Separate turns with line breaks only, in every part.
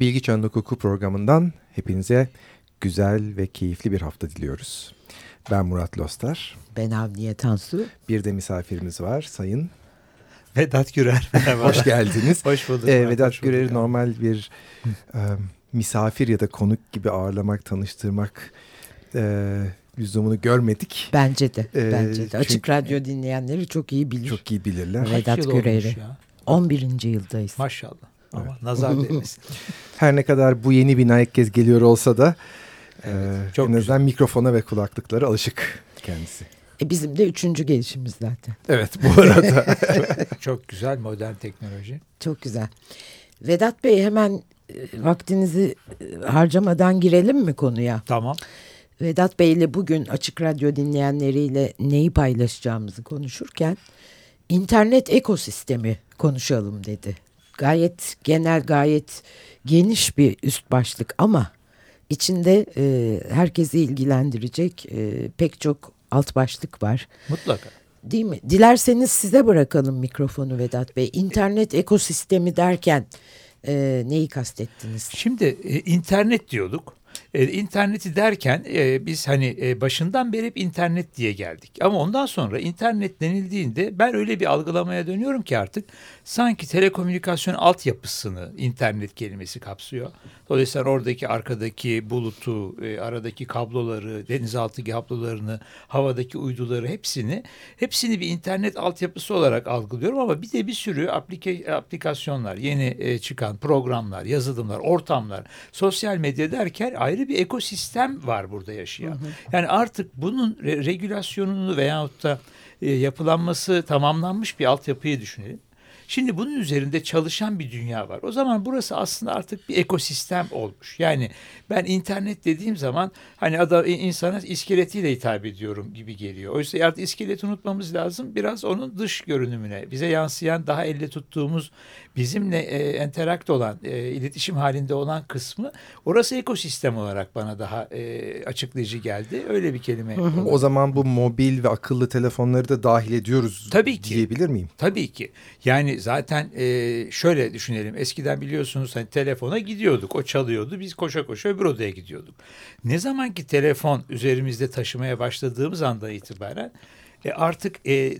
Bilgi Çağın Hukuku programından hepinize güzel ve keyifli bir hafta diliyoruz. Ben Murat Lostar.
Ben Avniye Tansu.
Bir de misafirimiz var Sayın
Vedat Gürer.
Hoş geldiniz.
hoş bulduk.
Ee, Vedat Gürer'i normal bir e, misafir ya da konuk gibi ağırlamak, tanıştırmak e, lüzumunu görmedik.
Bence de.
Ee,
bence de.
çünkü-
Açık radyo dinleyenleri çok iyi bilir.
Çok iyi bilirler.
Vedat Gürer'i. 11. yıldayız.
Maşallah. Ama nazar değmesin.
Her ne kadar bu yeni bina ilk kez geliyor olsa da e,
çok
en azından mikrofona ve kulaklıklara alışık kendisi.
E bizim de üçüncü gelişimiz zaten.
Evet bu arada.
çok güzel modern teknoloji.
Çok güzel. Vedat Bey hemen vaktinizi harcamadan girelim mi konuya?
Tamam.
Vedat Bey ile bugün Açık Radyo dinleyenleriyle neyi paylaşacağımızı konuşurken internet ekosistemi konuşalım dedi. Gayet genel, gayet geniş bir üst başlık ama içinde e, herkesi ilgilendirecek e, pek çok alt başlık var.
Mutlaka.
Değil mi? Dilerseniz size bırakalım mikrofonu Vedat Bey. İnternet ekosistemi derken e, neyi kastettiniz?
Şimdi e, internet diyorduk. E, interneti derken e, biz hani e, başından beri hep internet diye geldik. Ama ondan sonra internet denildiğinde ben öyle bir algılamaya dönüyorum ki artık sanki telekomünikasyon altyapısını internet kelimesi kapsıyor. Dolayısıyla oradaki arkadaki bulutu, e, aradaki kabloları, denizaltı kablolarını, havadaki uyduları hepsini hepsini bir internet altyapısı olarak algılıyorum ama bir de bir sürü aplike, aplikasyonlar, yeni e, çıkan programlar, yazılımlar, ortamlar, sosyal medya derken ayrı bir ekosistem var burada yaşayan. Yani artık bunun re- regülasyonunu veyahut da e, yapılanması tamamlanmış bir altyapıyı düşünelim. Şimdi bunun üzerinde çalışan bir dünya var. O zaman burası aslında artık bir ekosistem olmuş. Yani ben internet dediğim zaman hani adam insana iskeletiyle hitap ediyorum gibi geliyor. Oysa artık iskeleti unutmamız lazım. Biraz onun dış görünümüne, bize yansıyan daha elle tuttuğumuz bizimle e, enterakt olan, e, iletişim halinde olan kısmı orası ekosistem olarak bana daha e, açıklayıcı geldi. Öyle bir kelime.
o zaman bu mobil ve akıllı telefonları da dahil ediyoruz
Tabii ki.
diyebilir miyim?
Tabii ki. Yani zaten e, şöyle düşünelim. Eskiden biliyorsunuz hani telefona gidiyorduk. O çalıyordu. Biz koşa koşa öbür odaya gidiyorduk. Ne zaman ki telefon üzerimizde taşımaya başladığımız anda itibaren e, artık e,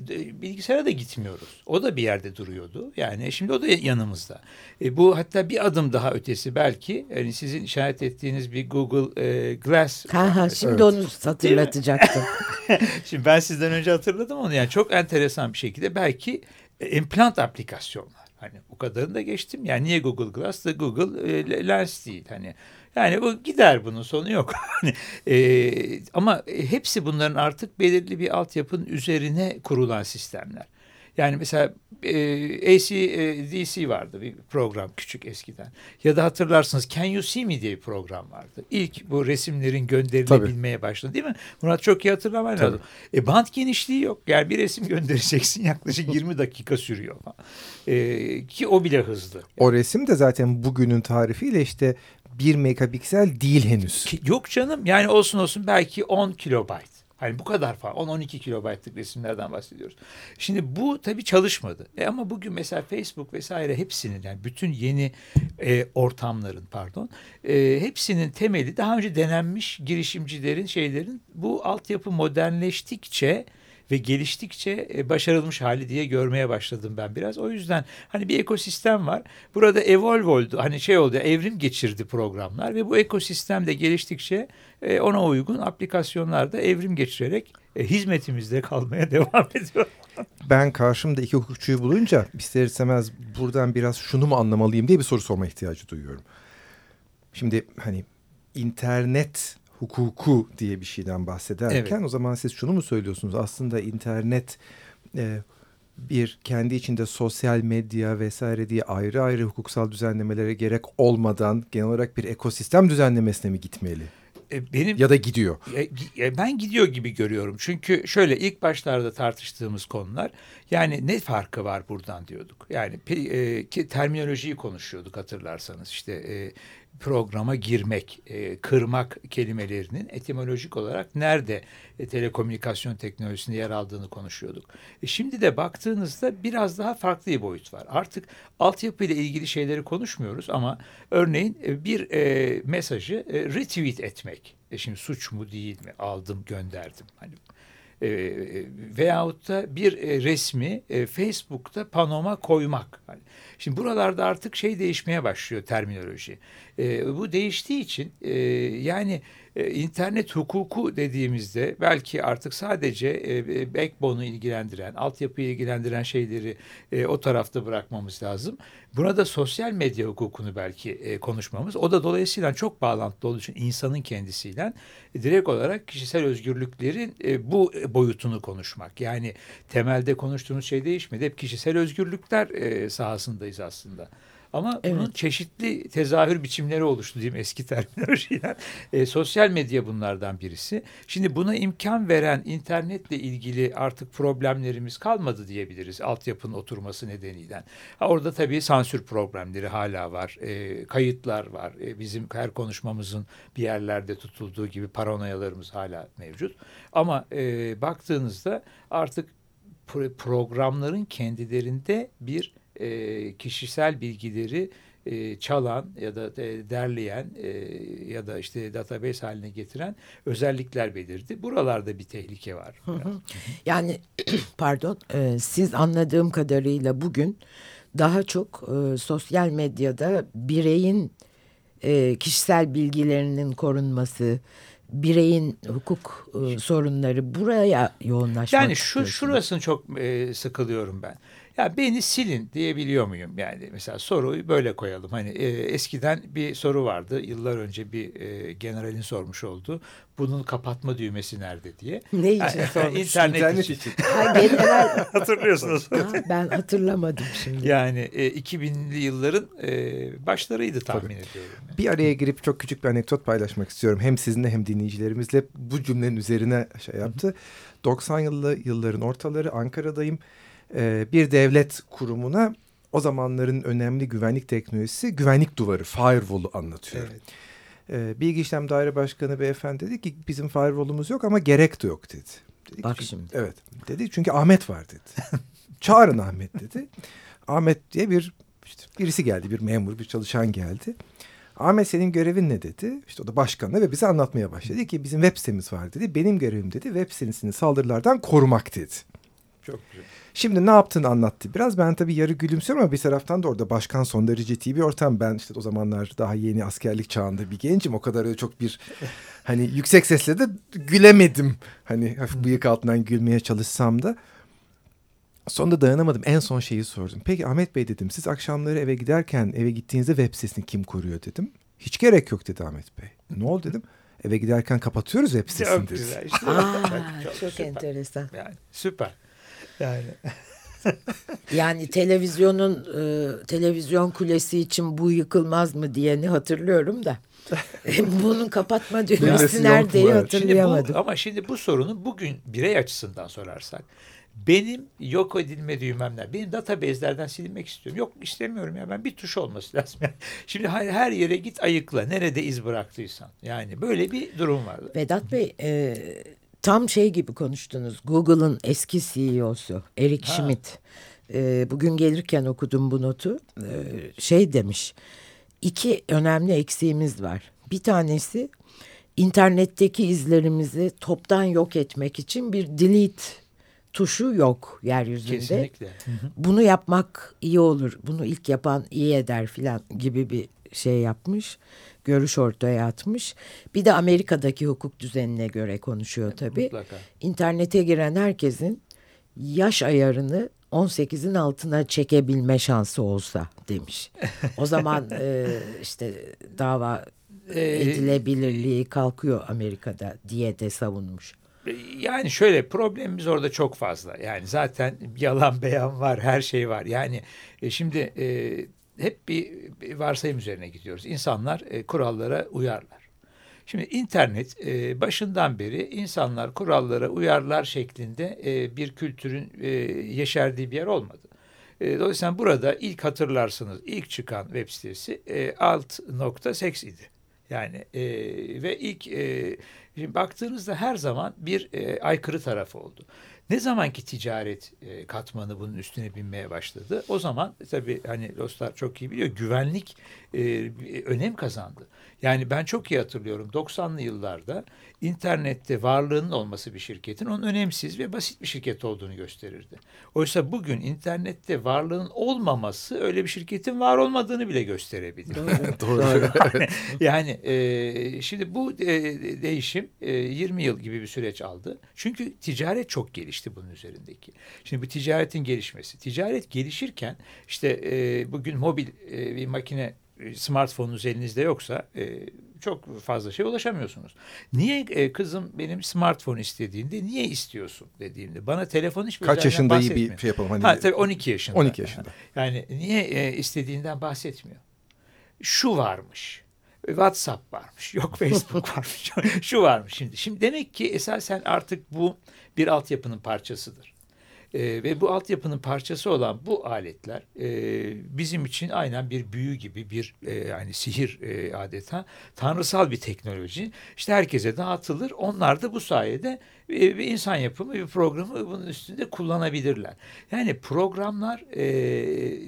bilgisayara da gitmiyoruz. O da bir yerde duruyordu. Yani şimdi o da yanımızda. E, bu hatta bir adım daha ötesi belki yani sizin işaret ettiğiniz bir Google e, Glass.
Ha ha şimdi
Evet.
onu hatırlatacaktım.
Şimdi ben sizden önce hatırladım onu. Yani çok enteresan bir şekilde belki e, implant aplikasyonlar. Hani o kadarını da geçtim. Yani niye Google Glass da Google e, Lens değil. Hani yani bu gider bunun sonu yok. Hani e, ama hepsi bunların artık belirli bir altyapının üzerine kurulan sistemler. Yani mesela e, AC e, DC vardı bir program küçük eskiden. Ya da hatırlarsınız Can You See Me diye bir program vardı. İlk bu resimlerin gönderilebilmeye başladı değil mi? Murat çok iyi hatırlaman
Tabii.
lazım. E, bant genişliği yok. Yani bir resim göndereceksin yaklaşık 20 dakika sürüyor. E, ki o bile hızlı.
O resim de zaten bugünün tarifiyle işte 1 megapiksel değil henüz.
Yok canım yani olsun olsun belki 10 kilobayt. Hani bu kadar falan 10-12 kilobaytlık resimlerden bahsediyoruz. Şimdi bu tabii çalışmadı. E ama bugün mesela Facebook vesaire hepsinin yani bütün yeni e, ortamların pardon e, hepsinin temeli daha önce denenmiş girişimcilerin şeylerin bu altyapı modernleştikçe ve geliştikçe e, başarılmış hali diye görmeye başladım ben biraz. O yüzden hani bir ekosistem var. Burada evolve oldu. Hani şey oldu evrim geçirdi programlar ve bu ekosistem de geliştikçe e, ona uygun aplikasyonlar da evrim geçirerek e, hizmetimizde kalmaya devam ediyor.
Ben karşımda iki hukukçuyu bulunca ister istemez buradan biraz şunu mu anlamalıyım diye bir soru sorma ihtiyacı duyuyorum. Şimdi hani internet hukuku diye bir şeyden bahsederken o zaman siz şunu mu söylüyorsunuz? Aslında internet e, bir kendi içinde sosyal medya vesaire diye ayrı ayrı hukuksal düzenlemelere gerek olmadan genel olarak bir ekosistem düzenlemesine mi gitmeli?
E, benim
ya da gidiyor.
E, ben gidiyor gibi görüyorum. Çünkü şöyle ilk başlarda tartıştığımız konular yani ne farkı var buradan diyorduk. Yani e, terminolojiyi konuşuyorduk hatırlarsanız. İşte e, programa girmek, e, kırmak kelimelerinin etimolojik olarak nerede e, telekomünikasyon teknolojisinde yer aldığını konuşuyorduk. E, şimdi de baktığınızda biraz daha farklı bir boyut var. Artık altyapı ile ilgili şeyleri konuşmuyoruz ama örneğin e, bir e, mesajı e, retweet etmek. E şimdi suç mu değil mi? Aldım gönderdim. Hani e, veyahut da bir e, resmi e, Facebook'ta panoma koymak. Hani, şimdi buralarda artık şey değişmeye başlıyor terminoloji. E, bu değiştiği için e, yani e, internet hukuku dediğimizde belki artık sadece e, e, backbone'u ilgilendiren, altyapıyı ilgilendiren şeyleri e, o tarafta bırakmamız lazım. Buna da sosyal medya hukukunu belki e, konuşmamız. O da dolayısıyla çok bağlantılı olduğu için insanın kendisiyle direkt olarak kişisel özgürlüklerin bu boyutunu konuşmak. Yani temelde konuştuğumuz şey değişmedi. Hep kişisel özgürlükler sahasındayız aslında. Ama evet. bunun çeşitli tezahür biçimleri oluştu diyeyim eski terminolojiyle. E, sosyal medya bunlardan birisi. Şimdi buna imkan veren internetle ilgili artık problemlerimiz kalmadı diyebiliriz altyapının oturması nedeniyle. Ha, orada tabii sansür problemleri hala var. E, kayıtlar var. E, bizim her konuşmamızın bir yerlerde tutulduğu gibi paranoyalarımız hala mevcut. Ama e, baktığınızda artık programların kendilerinde bir e, kişisel bilgileri e, çalan ya da e, derleyen e, ya da işte database haline getiren özellikler belirdi. Buralarda bir tehlike var. Hı hı.
Yani pardon e, siz anladığım kadarıyla bugün daha çok e, sosyal medyada bireyin e, kişisel bilgilerinin korunması, bireyin hukuk e, sorunları buraya yoğunlaşmak
Yani şu şurasını çok e, sıkılıyorum ben. Ya beni silin diyebiliyor muyum? Yani mesela soruyu böyle koyalım. Hani e, eskiden bir soru vardı. Yıllar önce bir e, generalin sormuş oldu. Bunun kapatma düğmesi nerede diye.
Ne için sormuş?
İnternet, İnternet için.
Ha, general...
Hatırlıyorsunuz.
Ha, ben hatırlamadım şimdi.
Yani e, 2000'li yılların e, başlarıydı tahmin Tabii. ediyorum.
Yani. Bir araya girip çok küçük bir anekdot paylaşmak istiyorum. Hem sizinle hem dinleyicilerimizle bu cümlenin üzerine şey yaptı. Hı hı. 90 yıllı yılların ortaları Ankara'dayım e, bir devlet kurumuna o zamanların önemli güvenlik teknolojisi güvenlik duvarı, firewall'u anlatıyor. Evet. E, Bilgi İşlem Daire Başkanı beyefendi dedi ki bizim firewall'umuz yok ama gerek de yok dedi.
Dedik, Bak şimdi.
Evet dedi çünkü Ahmet var dedi. Çağırın Ahmet dedi. Ahmet diye bir işte birisi geldi bir memur bir çalışan geldi. Ahmet senin görevin ne dedi. İşte o da başkanla ve bize anlatmaya başladı. Ki bizim web sitemiz var dedi. Benim görevim dedi web sitesini saldırılardan korumak dedi.
Çok güzel.
Şimdi ne yaptığını anlattı. Biraz ben tabii yarı gülümsüyorum ama bir taraftan da orada başkan son derece ciddi bir ortam. Ben işte o zamanlar daha yeni askerlik çağında bir gencim. O kadar öyle çok bir hani yüksek sesle de gülemedim. Hani hafif bıyık altından gülmeye çalışsam da. Sonunda dayanamadım. En son şeyi sordum. Peki Ahmet Bey dedim siz akşamları eve giderken eve gittiğinizde web sitesini kim koruyor dedim. Hiç gerek yok dedi Ahmet Bey. Ne oldu dedim. Eve giderken kapatıyoruz web sitesini
çok Güzel işte.
Aa, çok, çok, çok enteresan.
Yani süper. Yani
yani televizyonun e, televizyon kulesi için bu yıkılmaz mı diyeni hatırlıyorum da. Bunun kapatma düğmesi neredeyi hatırlayamadım.
Şimdi bu, ama şimdi bu sorunu bugün birey açısından sorarsak benim yok edilme düğmem ne? Benim database'lerden silinmek istiyorum. Yok istemiyorum ya ben bir tuş olması lazım. Yani şimdi her yere git ayıkla. Nerede iz bıraktıysan. Yani böyle bir durum var.
Vedat Bey e, tam şey gibi konuştunuz. Google'ın eski CEO'su Eric ha. Schmidt. E, bugün gelirken okudum bu notu. E, şey demiş. İki önemli eksiğimiz var. Bir tanesi internetteki izlerimizi toptan yok etmek için bir delete tuşu yok yeryüzünde.
Kesinlikle.
Bunu yapmak iyi olur. Bunu ilk yapan iyi eder filan gibi bir şey yapmış görüş ortaya atmış. Bir de Amerika'daki hukuk düzenine göre konuşuyor tabii. Mutlaka. İnternete giren herkesin yaş ayarını 18'in altına çekebilme şansı olsa demiş. O zaman e, işte dava ee, edilebilirliği kalkıyor Amerika'da diye de savunmuş.
Yani şöyle problemimiz orada çok fazla. Yani zaten yalan beyan var, her şey var. Yani e, şimdi e, hep bir, bir varsayım üzerine gidiyoruz. İnsanlar e, kurallara uyarlar. Şimdi internet e, başından beri insanlar kurallara uyarlar şeklinde e, bir kültürün e, yeşerdiği bir yer olmadı. E, dolayısıyla burada ilk hatırlarsınız ilk çıkan web sitesi e, alt.sex idi. Yani e, ve ilk e, şimdi baktığınızda her zaman bir e, aykırı tarafı oldu. Ne zamanki ticaret e, katmanı bunun üstüne binmeye başladı o zaman tabii hani dostlar çok iyi biliyor güvenlik e, önem kazandı. Yani ben çok iyi hatırlıyorum 90'lı yıllarda internette varlığının olması bir şirketin onun önemsiz ve basit bir şirket olduğunu gösterirdi. Oysa bugün internette varlığın olmaması öyle bir şirketin var olmadığını bile gösterebilir.
Doğru. Doğru.
yani, yani e, şimdi bu e, değişim e, 20 yıl gibi bir süreç aldı. Çünkü ticaret çok gelişti bunun üzerindeki. Şimdi bu ticaretin gelişmesi. Ticaret gelişirken işte e, bugün mobil e, bir makine e, smartphone'unuz elinizde yoksa e, çok fazla şey ulaşamıyorsunuz. Niye e, kızım benim smartphone istediğinde niye istiyorsun dediğimde bana telefon hiçbir
Kaç yaşında iyi bir şey yapalım. Hani
ha, tabii 12 yaşında.
12 yaşında.
Yani niye e, istediğinden bahsetmiyor. Şu varmış. WhatsApp varmış. Yok Facebook varmış. Şu varmış şimdi. Şimdi demek ki esasen artık bu bir altyapının parçasıdır. E, ve bu altyapının parçası olan bu aletler e, bizim için aynen bir büyü gibi bir e, yani sihir e, adeta tanrısal bir teknoloji. İşte herkese dağıtılır. Onlar da bu sayede bir insan yapımı bir programı bunun üstünde kullanabilirler. Yani programlar e,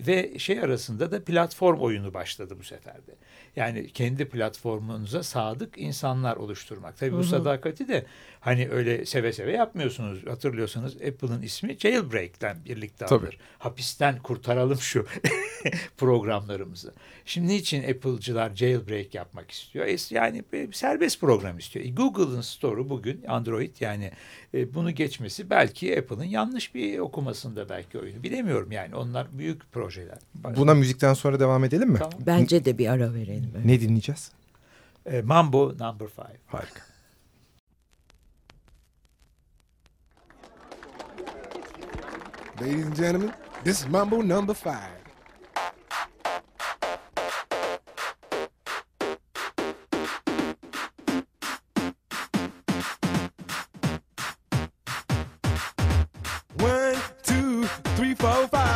ve şey arasında da platform oyunu başladı bu seferde. Yani kendi platformunuza sadık insanlar oluşturmak. Tabii bu hı hı. sadakati de hani öyle seve seve yapmıyorsunuz. Hatırlıyorsanız Apple'ın ismi Jailbreak'ten birlikte Tabii. alır. Hapisten kurtaralım şu programlarımızı. Şimdi niçin Apple'cılar jailbreak yapmak istiyor? Yani serbest program istiyor. E, Google'ın store'u bugün Android yani e, bunu geçmesi belki Apple'ın yanlış bir okumasında belki oyunu. Bilemiyorum yani onlar büyük projeler.
Buna müzikten sonra devam edelim mi? Tamam.
Bence de bir ara verelim.
Ne dinleyeceğiz?
E, Mambo Number Five.
Harika.
Ladies and gentlemen, this is Mambo number five.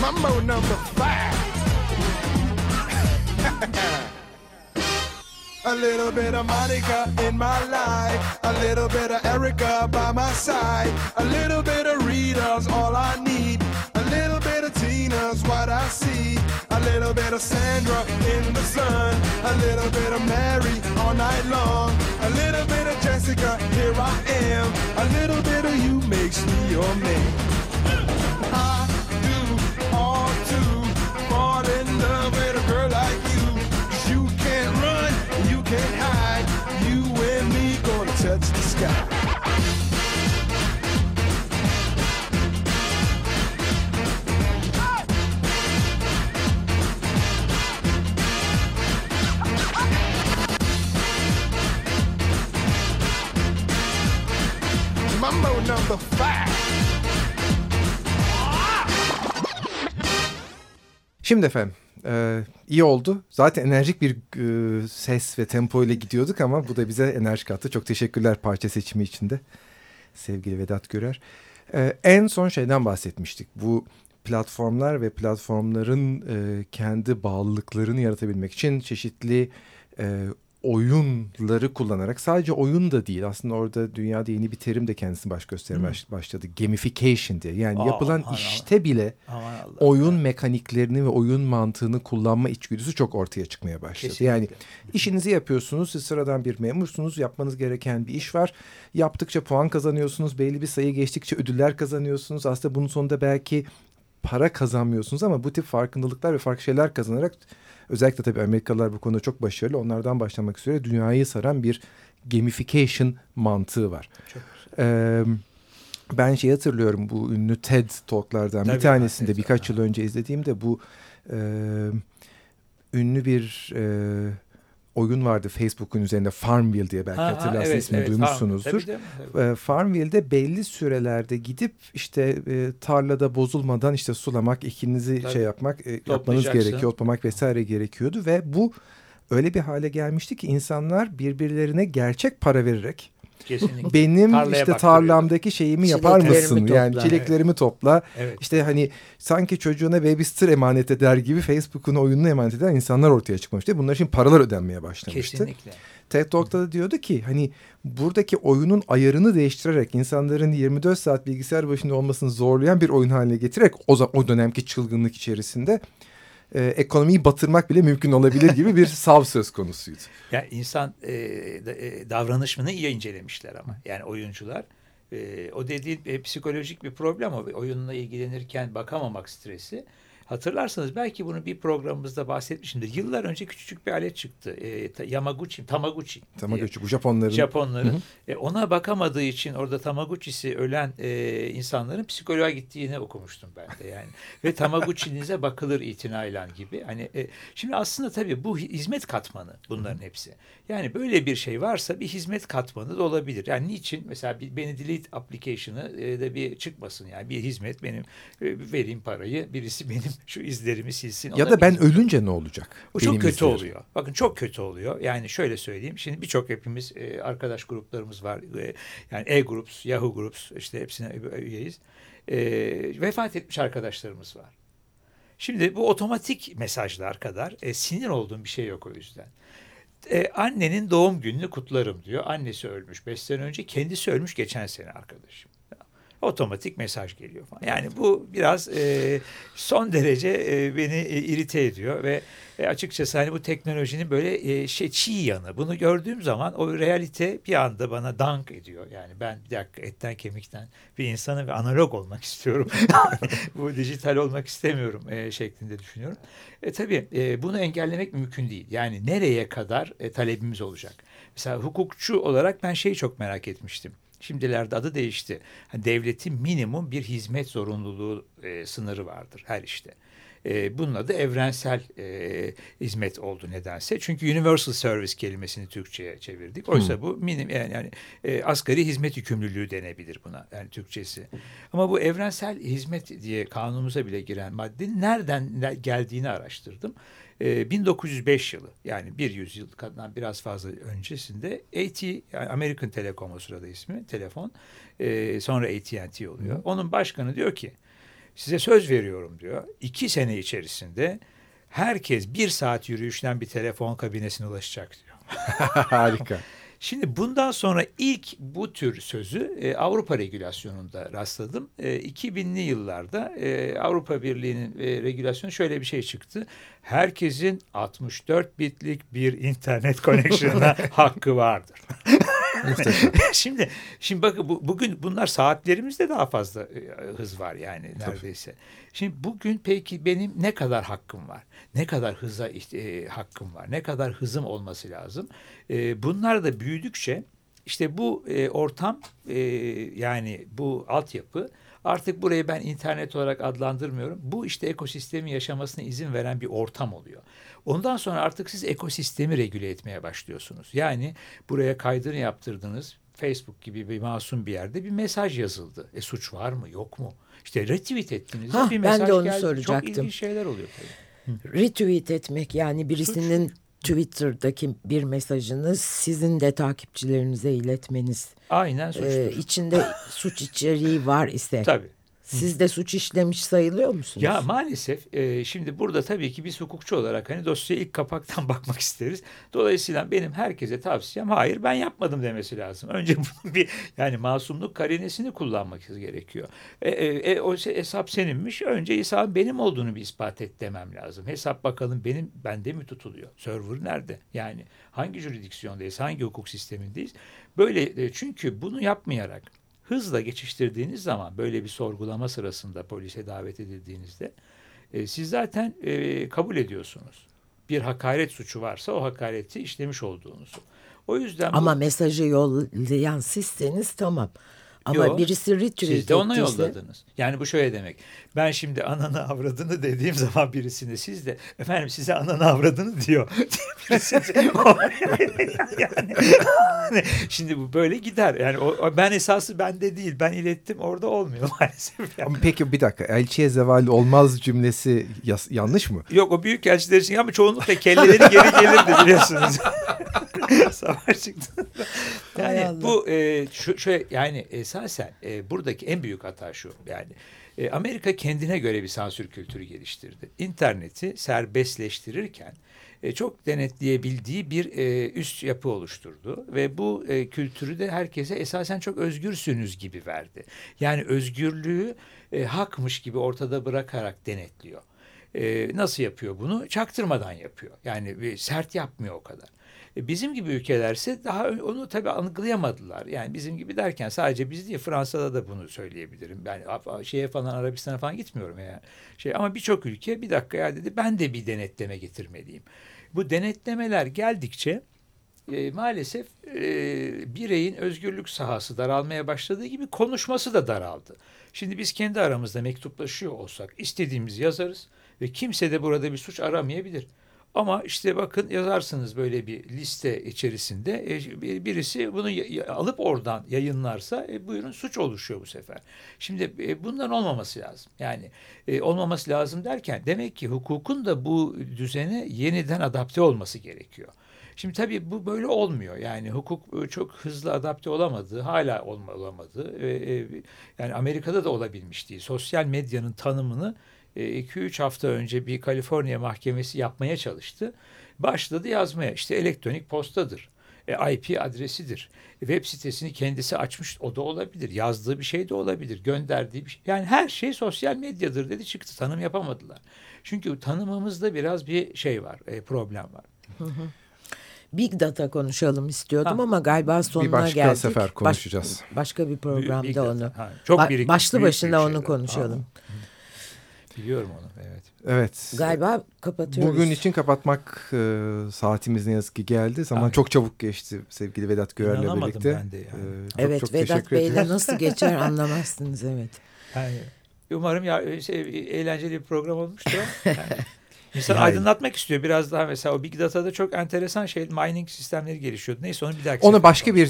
Mambo number five. A little bit of Monica in my life. A little bit of Erica by my side. A little bit of Rita's all I need. A Tina's what I see. A little bit of Sandra in the sun. A little bit of Mary all night long. A little bit of Jessica, here I am. A little bit of you makes me your man. I do fall in love with a girl like you. 'Cause you can't run, you can't hide. You and me gonna touch the sky. Mambo number five.
Şimdi efendim e, iyi oldu. Zaten enerjik bir e, ses ve tempo ile gidiyorduk ama bu da bize enerji kattı. Çok teşekkürler parça seçimi içinde sevgili Vedat Görer. E, en son şeyden bahsetmiştik. Bu platformlar ve platformların e, kendi bağlılıklarını yaratabilmek için çeşitli e, oyunları kullanarak sadece oyun da değil aslında orada dünyada yeni bir terim de kendisini baş göstermeye baş- başladı. Gamification diye. Yani
Aa,
yapılan
aman
işte bile
Aman Allah.
oyun mekaniklerini ve oyun mantığını kullanma içgüdüsü çok ortaya çıkmaya başladı.
Kesinlikle.
Yani işinizi yapıyorsunuz, siz sıradan bir memursunuz, yapmanız gereken bir iş var. Yaptıkça puan kazanıyorsunuz, belli bir sayı geçtikçe ödüller kazanıyorsunuz. Aslında bunun sonunda belki para kazanmıyorsunuz ama bu tip farkındalıklar ve farklı şeyler kazanarak özellikle tabii Amerikalılar bu konuda çok başarılı. Onlardan başlamak üzere dünyayı saran bir gamification mantığı var.
Çok
Ee, ben şey hatırlıyorum bu ünlü TED Talk'lardan
Tabii,
bir tanesinde birkaç yıl önce izlediğimde bu e, ünlü bir e, oyun vardı Facebook'un üzerinde Farmville diye belki
Ha, ha,
hatırlarsınız
evet,
ismini
evet,
duymuşsunuzdur. E, Farmville'de belli sürelerde gidip işte e, tarlada bozulmadan işte sulamak, ikinizi
Tabii.
şey yapmak, e, yapmanız gerekiyor, toplamak vesaire gerekiyordu ve bu öyle bir hale gelmişti ki insanlar birbirlerine gerçek para vererek
Kesinlikle.
benim
Tarlaya
işte tarlamdaki şeyimi yapar mısın? Yani
topla.
çileklerimi topla.
Evet.
İşte hani sanki çocuğuna babysitter emanet eder gibi Facebook'un oyununu emanet eden insanlar ortaya çıkmıştı. Bunlar için paralar ödenmeye başlamıştı.
Kesinlikle.
TED Talk'ta da diyordu ki hani buradaki oyunun ayarını değiştirerek insanların 24 saat bilgisayar başında olmasını zorlayan bir oyun haline getirerek o, o dönemki çılgınlık içerisinde e, ekonomiyi batırmak bile mümkün olabilir gibi bir sav söz konusuydu.
Ya insan e, e, davranışını iyi incelemişler ama yani oyuncular. E, o dediğin e, psikolojik bir problem o oyunla ilgilenirken bakamamak stresi. Hatırlarsanız belki bunu bir programımızda bahsetmişimdir. Yıllar önce küçücük bir alet çıktı. E, Yamaguchi, Tamaguchi.
Göçü bu Japonların
Japonların e, ona bakamadığı için orada Tamaguchi'si ölen e, insanların psikoloğa gittiğini okumuştum ben de yani. Ve Tamaguchi'nize bakılır itinayla gibi. Hani e, şimdi aslında tabii bu hi- hizmet katmanı bunların hepsi. Yani böyle bir şey varsa bir hizmet katmanı da olabilir. Yani niçin mesela bir, beni delete application'ı e, da bir çıkmasın yani bir hizmet benim e, vereyim parayı birisi benim şu izlerimi silsin.
ya da ben ölünce ne olacak?
O çok kötü
izlerim.
oluyor. Bakın çok kötü oluyor. Yani şöyle söyleyeyim. Şimdi birçok hepimiz e, arkadaş gruplarımız var. E, yani E-Groups, Yahoo Groups işte hepsine üyeyiz. E, vefat etmiş arkadaşlarımız var. Şimdi bu otomatik mesajlar kadar e, sinir olduğum bir şey yok o yüzden. E, annenin doğum gününü kutlarım diyor. Annesi ölmüş 5 sene önce. Kendisi ölmüş geçen sene arkadaşım. Otomatik mesaj geliyor falan. Yani bu biraz e, son derece e, beni e, irite ediyor ve e, açıkçası hani bu teknolojinin böyle e, şey çiğ yanı. Bunu gördüğüm zaman o realite bir anda bana dank ediyor. Yani ben bir dakika etten kemikten bir insanım ve analog olmak istiyorum. bu dijital olmak istemiyorum e, şeklinde düşünüyorum. E, tabii e, bunu engellemek mümkün değil. Yani nereye kadar e, talebimiz olacak? Mesela hukukçu olarak ben şeyi çok merak etmiştim. Şimdilerde adı değişti. Devletin minimum bir hizmet zorunluluğu e, sınırı vardır her işte. E, bunun adı evrensel e, hizmet oldu nedense. Çünkü universal service kelimesini Türkçe'ye çevirdik. Oysa bu minim yani, yani e, asgari hizmet yükümlülüğü denebilir buna yani Türkçesi. Ama bu evrensel hizmet diye kanunumuza bile giren maddenin nereden ne- geldiğini araştırdım. E, 1905 yılı yani bir yüzyıldan biraz fazla öncesinde AT yani American Telecom o sırada ismi telefon e, sonra AT&T oluyor. Onun başkanı diyor ki size söz veriyorum diyor. iki sene içerisinde herkes bir saat yürüyüşten bir telefon kabinesine ulaşacak diyor.
Harika.
Şimdi bundan sonra ilk bu tür sözü e, Avrupa regülasyonunda rastladım. E, 2000'li yıllarda e, Avrupa Birliği'nin e, regülasyonu şöyle bir şey çıktı. Herkesin 64 bitlik bir internet connection'a hakkı vardır. şimdi şimdi bakın bu, bugün bunlar saatlerimizde daha fazla e, hız var yani neredeyse. Tabii. Şimdi bugün peki benim ne kadar hakkım var? Ne kadar hıza e, hakkım var? Ne kadar hızım olması lazım? E, bunlar da büyüdükçe işte bu e, ortam e, yani bu altyapı artık burayı ben internet olarak adlandırmıyorum. Bu işte ekosistemi yaşamasına izin veren bir ortam oluyor. Ondan sonra artık siz ekosistemi regüle etmeye başlıyorsunuz. Yani buraya kaydını yaptırdınız. Facebook gibi bir masum bir yerde bir mesaj yazıldı. E suç var mı yok mu? İşte retweet ettiğinizde
ha,
bir mesaj
ben de onu
geldi.
soracaktım.
Çok ilginç şeyler oluyor tabii.
Retweet etmek yani birisinin suç. Twitter'daki bir mesajını sizin de takipçilerinize iletmeniz.
Aynen suçtur. Ee,
içinde suç içeriği var ise.
Tabii.
Siz de suç işlemiş sayılıyor musunuz?
Ya maalesef e, şimdi burada tabii ki biz hukukçu olarak hani dosyaya ilk kapaktan bakmak isteriz. Dolayısıyla benim herkese tavsiyem hayır ben yapmadım demesi lazım. Önce bunun bir yani masumluk karinesini kullanmak gerekiyor. E, e, e, o hesap seninmiş. Önce hesabın benim olduğunu bir ispat et demem lazım. Hesap bakalım benim bende mi tutuluyor? Server nerede? Yani hangi jurisdiksiyondayız? Hangi hukuk sistemindeyiz? Böyle e, çünkü bunu yapmayarak hızla geçiştirdiğiniz zaman böyle bir sorgulama sırasında polise davet edildiğinizde e, siz zaten e, kabul ediyorsunuz. Bir hakaret suçu varsa o hakareti işlemiş olduğunuzu. O yüzden
Ama bu, mesajı yollayan sizseniz tamam. Ama Yo, birisi retweet
Siz de ona yolladınız. Yani bu şöyle demek. Ben şimdi ananı avradını dediğim zaman birisine siz de efendim size ananı avradını diyor. yani, yani, şimdi bu böyle gider. Yani o, ben esası bende değil. Ben ilettim orada olmuyor maalesef. Yani.
Ama peki bir dakika. Elçiye zeval olmaz cümlesi yanlış mı?
Yok o büyük elçiler için ama çoğunlukla kelleleri geri gelirdi biliyorsunuz. Savaş çıktı. Yani bu e, şu, şöyle yani esasen e, buradaki en büyük hata şu yani e, Amerika kendine göre bir sansür kültürü geliştirdi. İnterneti serbestleştirirken e, çok denetleyebildiği bir e, üst yapı oluşturdu ve bu e, kültürü de herkese esasen çok özgürsünüz gibi verdi. Yani özgürlüğü e, hakmış gibi ortada bırakarak denetliyor. E, nasıl yapıyor bunu? Çaktırmadan yapıyor. Yani bir sert yapmıyor o kadar. E, bizim gibi ülkelerse daha onu tabii algılayamadılar. Yani bizim gibi derken sadece biz değil Fransa'da da bunu söyleyebilirim. Ben şeye falan Arabistan'a falan gitmiyorum yani. Şey ama birçok ülke bir dakika ya dedi ben de bir denetleme getirmeliyim. Bu denetlemeler geldikçe e, maalesef e, bireyin özgürlük sahası daralmaya başladığı gibi konuşması da daraldı. Şimdi biz kendi aramızda mektuplaşıyor olsak istediğimizi yazarız ve kimse de burada bir suç aramayabilir. Ama işte bakın yazarsınız böyle bir liste içerisinde e, birisi bunu alıp oradan yayınlarsa e, buyurun suç oluşuyor bu sefer. Şimdi e, bundan olmaması lazım. Yani e, olmaması lazım derken demek ki hukukun da bu düzene yeniden adapte olması gerekiyor. Şimdi tabii bu böyle olmuyor. Yani hukuk e, çok hızlı adapte olamadı, hala olamadı. E, yani Amerika'da da olabilmiş değil. Sosyal medyanın tanımını 2-3 e, hafta önce bir Kaliforniya mahkemesi yapmaya çalıştı. Başladı yazmaya. İşte elektronik postadır. E, IP adresidir. E, web sitesini kendisi açmış o da olabilir. Yazdığı bir şey de olabilir. Gönderdiği bir şey. Yani her şey sosyal medyadır dedi çıktı. Tanım yapamadılar. Çünkü tanımımızda biraz bir şey var. E, problem var.
Big Data konuşalım istiyordum ha. ama galiba sonuna
bir başka
geldik.
sefer konuşacağız.
Baş, başka bir programda onu.
Ha, çok ba
başlı başına onu konuşalım. Ha.
Biliyorum onu evet.
Evet.
Galiba kapatıyoruz.
Bugün için kapatmak e, saatimiz ne yazık ki geldi. Zaman Aynen. çok çabuk geçti sevgili Vedat Görer'le birlikte.
ben de yani.
E,
çok, evet çok Vedat Bey'le nasıl geçer anlamazsınız evet.
Yani, umarım ya şey, eğlenceli bir program olmuştur. Yani, İnsan yani. aydınlatmak istiyor. Biraz daha mesela o Big Data'da çok enteresan şey mining sistemleri gelişiyordu. Neyse onu bir dahaki
Onu başka bir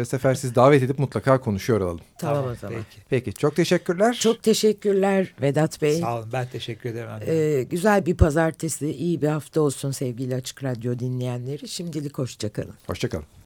e, sefer siz davet edip mutlaka konuşuyor olalım.
Tamam, tamam o zaman.
Peki. Peki çok teşekkürler.
Çok teşekkürler Vedat Bey.
Sağ olun ben teşekkür ederim.
Ee, güzel bir pazartesi, iyi bir hafta olsun sevgili Açık Radyo dinleyenleri. Şimdilik hoşçakalın.
Hoşçakalın.